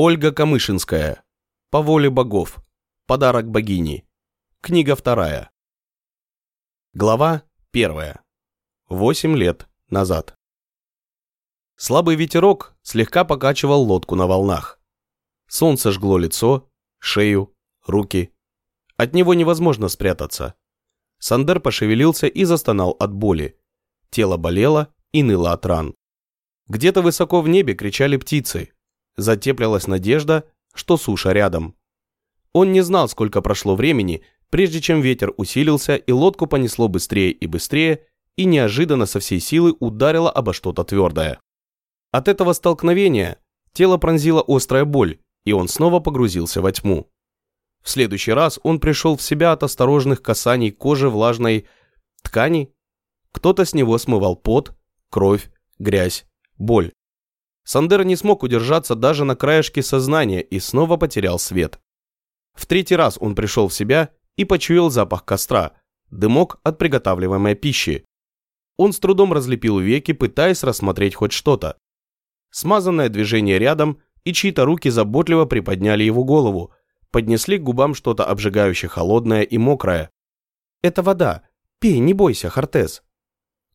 Ольга Камышинская. По воле богов. Подарок богини. Книга вторая. Глава первая. Восемь лет назад. Слабый ветерок слегка покачивал лодку на волнах. Солнце жгло лицо, шею, руки. От него невозможно спрятаться. Сандер пошевелился и застонал от боли. Тело болело и ныло от ран. Где-то высоко в небе кричали птицы. Затеплялась надежда, что суша рядом. Он не знал, сколько прошло времени, прежде чем ветер усилился и лодку понесло быстрее и быстрее, и неожиданно со всей силы ударило обо что-то твердое. От этого столкновения тело пронзила острая боль, и он снова погрузился во тьму. В следующий раз он пришел в себя от осторожных касаний кожи влажной ткани. Кто-то с него смывал пот, кровь, грязь, боль. Сандер не смог удержаться даже на краешке сознания и снова потерял свет. В третий раз он пришел в себя и почуял запах костра, дымок от приготавливаемой пищи. Он с трудом разлепил веки, пытаясь рассмотреть хоть что-то. Смазанное движение рядом, и чьи-то руки заботливо приподняли его голову, поднесли к губам что-то обжигающее холодное и мокрое. «Это вода. Пей, не бойся, Хортес».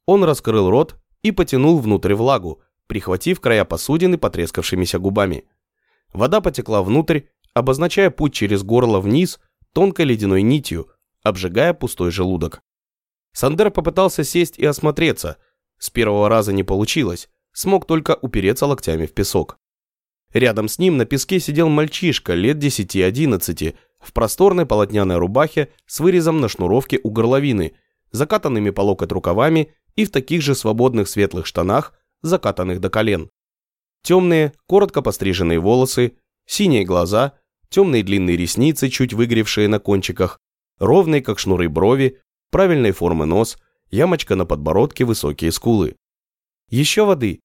Он раскрыл рот и потянул внутрь влагу, прихватив края посудины потрескавшимися губами. Вода потекла внутрь, обозначая путь через горло вниз тонкой ледяной нитью, обжигая пустой желудок. Сандер попытался сесть и осмотреться. С первого раза не получилось, смог только упереться локтями в песок. Рядом с ним на песке сидел мальчишка лет 10-11 в просторной полотняной рубахе с вырезом на шнуровке у горловины, закатанными по локоть рукавами и в таких же свободных светлых штанах, закатанных до колен. Темные, коротко постриженные волосы, синие глаза, темные длинные ресницы, чуть выгревшие на кончиках, ровные, как шнуры брови, правильной формы нос, ямочка на подбородке, высокие скулы. «Еще воды?»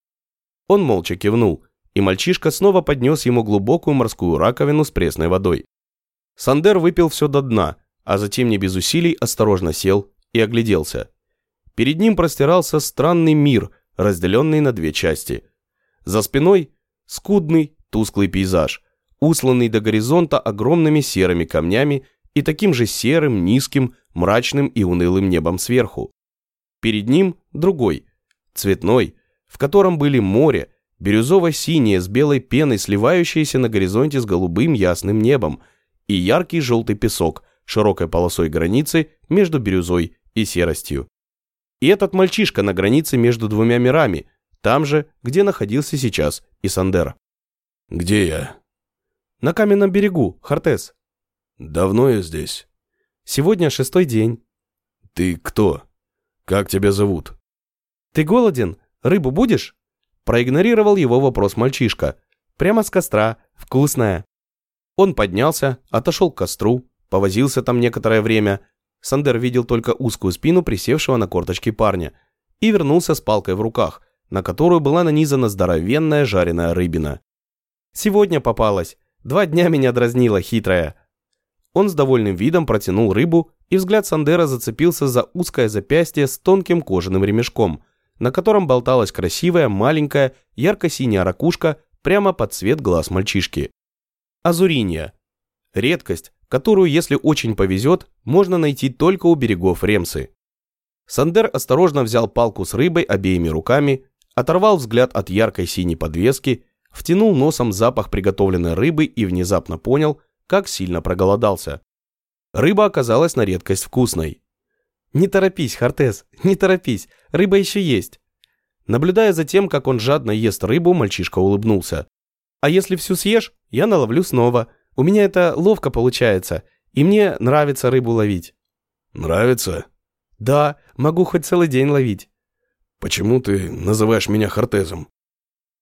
Он молча кивнул, и мальчишка снова поднес ему глубокую морскую раковину с пресной водой. Сандер выпил все до дна, а затем не без усилий осторожно сел и огляделся. Перед ним простирался странный мир, разделенный на две части. За спиной скудный, тусклый пейзаж, усланный до горизонта огромными серыми камнями и таким же серым, низким, мрачным и унылым небом сверху. Перед ним другой, цветной, в котором были море, бирюзово-синее с белой пеной, сливающееся на горизонте с голубым ясным небом, и яркий желтый песок, широкой полосой границы между бирюзой и серостью. И этот мальчишка на границе между двумя мирами, там же, где находился сейчас и Сандер. «Где я?» «На каменном берегу, Хартес». «Давно я здесь?» «Сегодня шестой день». «Ты кто? Как тебя зовут?» «Ты голоден? Рыбу будешь?» Проигнорировал его вопрос мальчишка. «Прямо с костра. Вкусная». Он поднялся, отошел к костру, повозился там некоторое время, Сандер видел только узкую спину присевшего на корточки парня и вернулся с палкой в руках, на которую была нанизана здоровенная жареная рыбина. «Сегодня попалась. Два дня меня дразнила хитрая». Он с довольным видом протянул рыбу, и взгляд Сандера зацепился за узкое запястье с тонким кожаным ремешком, на котором болталась красивая, маленькая, ярко-синяя ракушка прямо под цвет глаз мальчишки. Азуринья. Редкость, которую, если очень повезет, можно найти только у берегов Ремсы. Сандер осторожно взял палку с рыбой обеими руками, оторвал взгляд от яркой синей подвески, втянул носом запах приготовленной рыбы и внезапно понял, как сильно проголодался. Рыба оказалась на редкость вкусной. «Не торопись, Хартес, не торопись, рыба еще есть». Наблюдая за тем, как он жадно ест рыбу, мальчишка улыбнулся. «А если всю съешь, я наловлю снова. У меня это ловко получается, и мне нравится рыбу ловить». «Нравится?» «Да, могу хоть целый день ловить». «Почему ты называешь меня Хортезом?»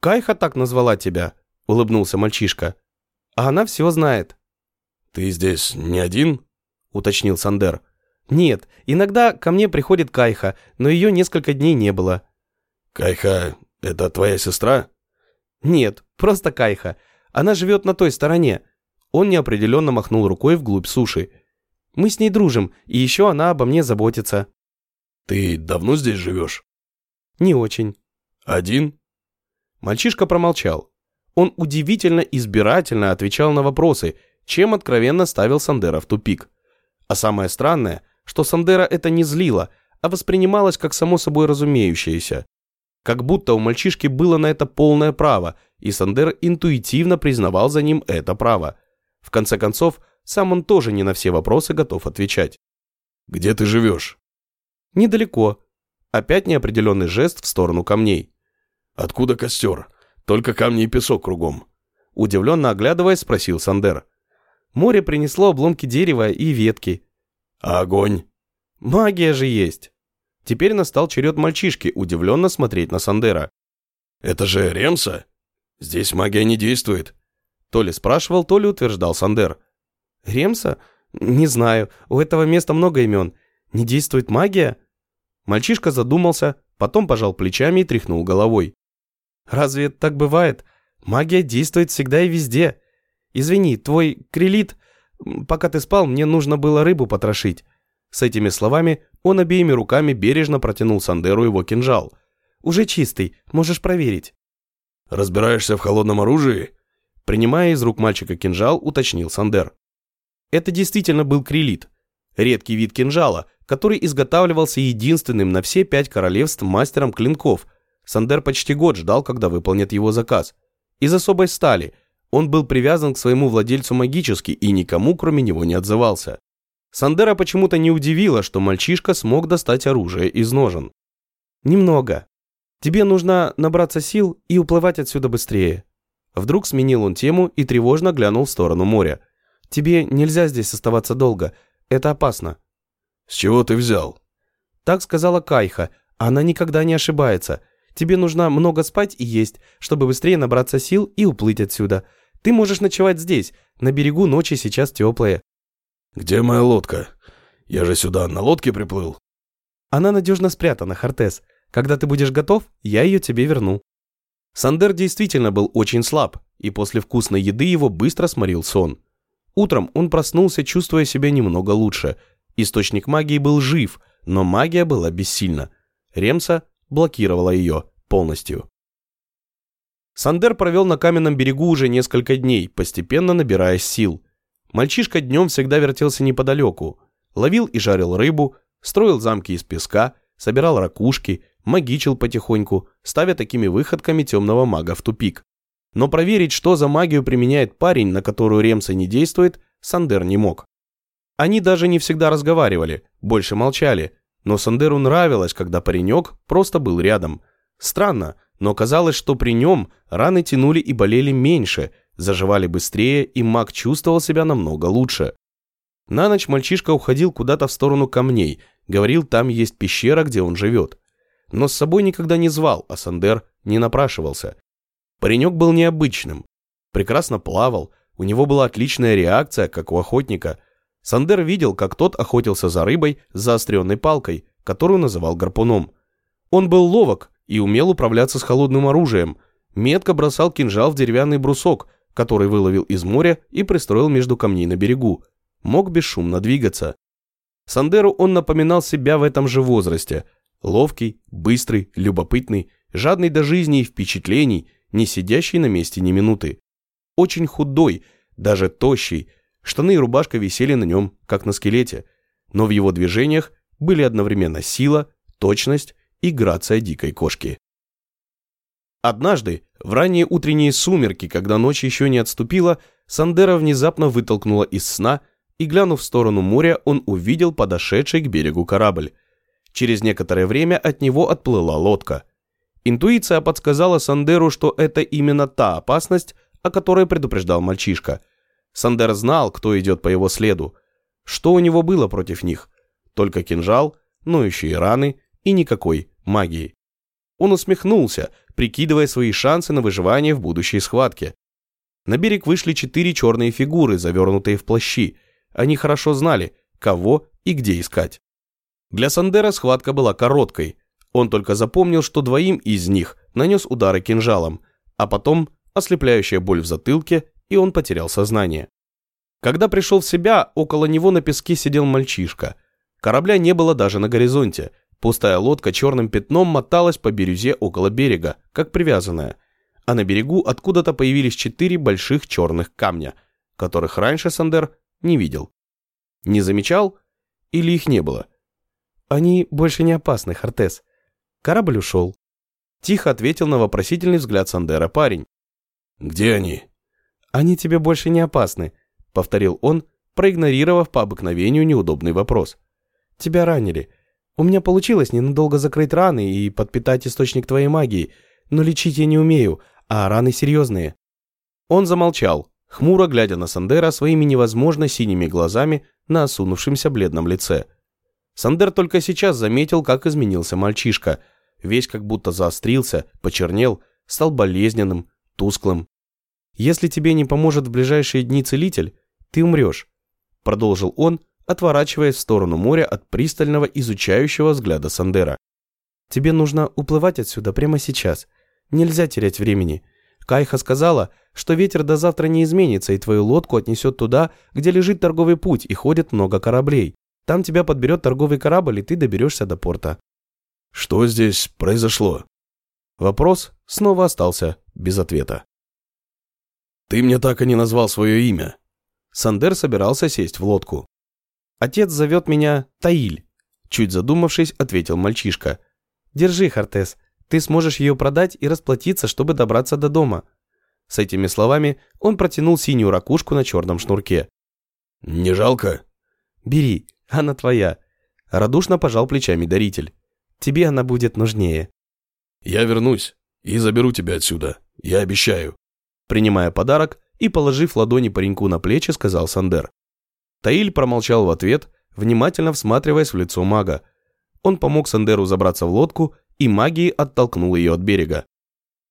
«Кайха так назвала тебя», — улыбнулся мальчишка. «А она все знает». «Ты здесь не один?» — уточнил Сандер. «Нет, иногда ко мне приходит Кайха, но ее несколько дней не было». «Кайха — это твоя сестра?» «Нет, просто Кайха. Она живет на той стороне. Он неопределенно махнул рукой вглубь суши. «Мы с ней дружим, и еще она обо мне заботится». «Ты давно здесь живешь?» «Не очень». «Один?» Мальчишка промолчал. Он удивительно избирательно отвечал на вопросы, чем откровенно ставил Сандера в тупик. А самое странное, что Сандера это не злило, а воспринималось как само собой разумеющееся. Как будто у мальчишки было на это полное право, и Сандер интуитивно признавал за ним это право. В конце концов, сам он тоже не на все вопросы готов отвечать. «Где ты живешь?» «Недалеко». Опять неопределенный жест в сторону камней. «Откуда костер? Только камни и песок кругом». Удивленно оглядываясь, спросил Сандер. Море принесло обломки дерева и ветки. А огонь? Магия же есть. Теперь настал черед мальчишки удивленно смотреть на Сандера. Это же Ремса? Здесь магия не действует. То ли спрашивал, то ли утверждал Сандер. Ремса? Не знаю, у этого места много имен. Не действует магия? Мальчишка задумался, потом пожал плечами и тряхнул головой. Разве так бывает? Магия действует всегда и везде. «Извини, твой крилит... Пока ты спал, мне нужно было рыбу потрошить». С этими словами он обеими руками бережно протянул Сандеру его кинжал. «Уже чистый, можешь проверить». «Разбираешься в холодном оружии?» Принимая из рук мальчика кинжал, уточнил Сандер. Это действительно был крилит. Редкий вид кинжала, который изготавливался единственным на все пять королевств мастером клинков. Сандер почти год ждал, когда выполнит его заказ. Из особой стали – он был привязан к своему владельцу магически и никому, кроме него, не отзывался. Сандера почему-то не удивило, что мальчишка смог достать оружие из ножен. «Немного. Тебе нужно набраться сил и уплывать отсюда быстрее». Вдруг сменил он тему и тревожно глянул в сторону моря. «Тебе нельзя здесь оставаться долго. Это опасно». «С чего ты взял?» Так сказала Кайха. Она никогда не ошибается. Тебе нужно много спать и есть, чтобы быстрее набраться сил и уплыть отсюда. Ты можешь ночевать здесь, на берегу ночи сейчас теплые». «Где моя лодка? Я же сюда на лодке приплыл». «Она надежно спрятана, Хартес. Когда ты будешь готов, я ее тебе верну». Сандер действительно был очень слаб, и после вкусной еды его быстро сморил сон. Утром он проснулся, чувствуя себя немного лучше. Источник магии был жив, но магия была бессильна. Ремса блокировала ее полностью. Сандер провел на каменном берегу уже несколько дней, постепенно набирая сил. Мальчишка днем всегда вертелся неподалеку. Ловил и жарил рыбу, строил замки из песка, собирал ракушки, магичил потихоньку, ставя такими выходками темного мага в тупик. Но проверить, что за магию применяет парень, на которую Ремса не действует, Сандер не мог. Они даже не всегда разговаривали, больше молчали, но Сандеру нравилось, когда паренек просто был рядом. Странно, но казалось, что при нем раны тянули и болели меньше, заживали быстрее, и маг чувствовал себя намного лучше. На ночь мальчишка уходил куда-то в сторону камней, говорил, там есть пещера, где он живет. Но с собой никогда не звал, а Сандер не напрашивался. Паренек был необычным. Прекрасно плавал, у него была отличная реакция, как у охотника. Сандер видел, как тот охотился за рыбой с заостренной палкой, которую называл гарпуном. Он был ловок и умел управляться с холодным оружием. Метко бросал кинжал в деревянный брусок, который выловил из моря и пристроил между камней на берегу. Мог бесшумно двигаться. Сандеру он напоминал себя в этом же возрасте. Ловкий, быстрый, любопытный, жадный до жизни и впечатлений, не сидящий на месте ни минуты. Очень худой, даже тощий, штаны и рубашка висели на нем, как на скелете, но в его движениях были одновременно сила, точность и грация дикой кошки. Однажды, в ранние утренние сумерки, когда ночь еще не отступила, Сандера внезапно вытолкнула из сна, и, глянув в сторону моря, он увидел подошедший к берегу корабль. Через некоторое время от него отплыла лодка. Интуиция подсказала Сандеру, что это именно та опасность, о которой предупреждал мальчишка. Сандер знал, кто идет по его следу. Что у него было против них? Только кинжал, ноющие раны и никакой магии. Он усмехнулся, прикидывая свои шансы на выживание в будущей схватке. На берег вышли четыре черные фигуры, завернутые в плащи. Они хорошо знали, кого и где искать. Для Сандера схватка была короткой. Он только запомнил, что двоим из них нанес удары кинжалом, а потом ослепляющая боль в затылке, и он потерял сознание. Когда пришел в себя, около него на песке сидел мальчишка. Корабля не было даже на горизонте, Пустая лодка черным пятном моталась по бирюзе около берега, как привязанная. а на берегу откуда-то появились четыре больших черных камня, которых раньше Сандер не видел. Не замечал или их не было? Они больше не опасны, Хартес. Корабль ушел. Тихо ответил на вопросительный взгляд Сандера парень. «Где они?» «Они тебе больше не опасны», — повторил он, проигнорировав по обыкновению неудобный вопрос. «Тебя ранили. У меня получилось ненадолго закрыть раны и подпитать источник твоей магии, но лечить я не умею, а раны серьезные». Он замолчал, хмуро глядя на Сандера своими невозможно синими глазами на осунувшемся бледном лице. Сандер только сейчас заметил, как изменился мальчишка. Весь как будто заострился, почернел, стал болезненным, тусклым. «Если тебе не поможет в ближайшие дни целитель, ты умрешь», продолжил он, отворачиваясь в сторону моря от пристального изучающего взгляда Сандера. «Тебе нужно уплывать отсюда прямо сейчас. Нельзя терять времени. Кайха сказала, что ветер до завтра не изменится, и твою лодку отнесет туда, где лежит торговый путь и ходит много кораблей. Там тебя подберет торговый корабль, и ты доберешься до порта». «Что здесь произошло?» Вопрос снова остался без ответа. «Ты мне так и не назвал свое имя». Сандер собирался сесть в лодку. «Отец зовет меня Таиль», – чуть задумавшись, ответил мальчишка. «Держи, Хартес, ты сможешь ее продать и расплатиться, чтобы добраться до дома». С этими словами он протянул синюю ракушку на черном шнурке. «Не жалко?» «Бери, она твоя», – радушно пожал плечами даритель. «Тебе она будет нужнее». «Я вернусь и заберу тебя отсюда, я обещаю». Принимая подарок и положив ладони пареньку на плечи, сказал Сандер. Таиль промолчал в ответ, внимательно всматриваясь в лицо мага. Он помог Сандеру забраться в лодку и магией оттолкнул ее от берега.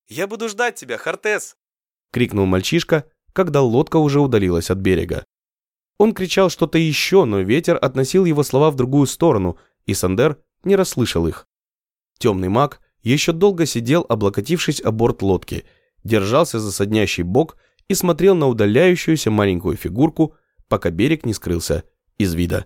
«Я буду ждать тебя, Хартес!» — крикнул мальчишка, когда лодка уже удалилась от берега. Он кричал что-то еще, но ветер относил его слова в другую сторону, и Сандер не расслышал их. Темный маг еще долго сидел, облокотившись о борт лодки, держался за соднящий бок и смотрел на удаляющуюся маленькую фигурку, пока берег не скрылся из вида.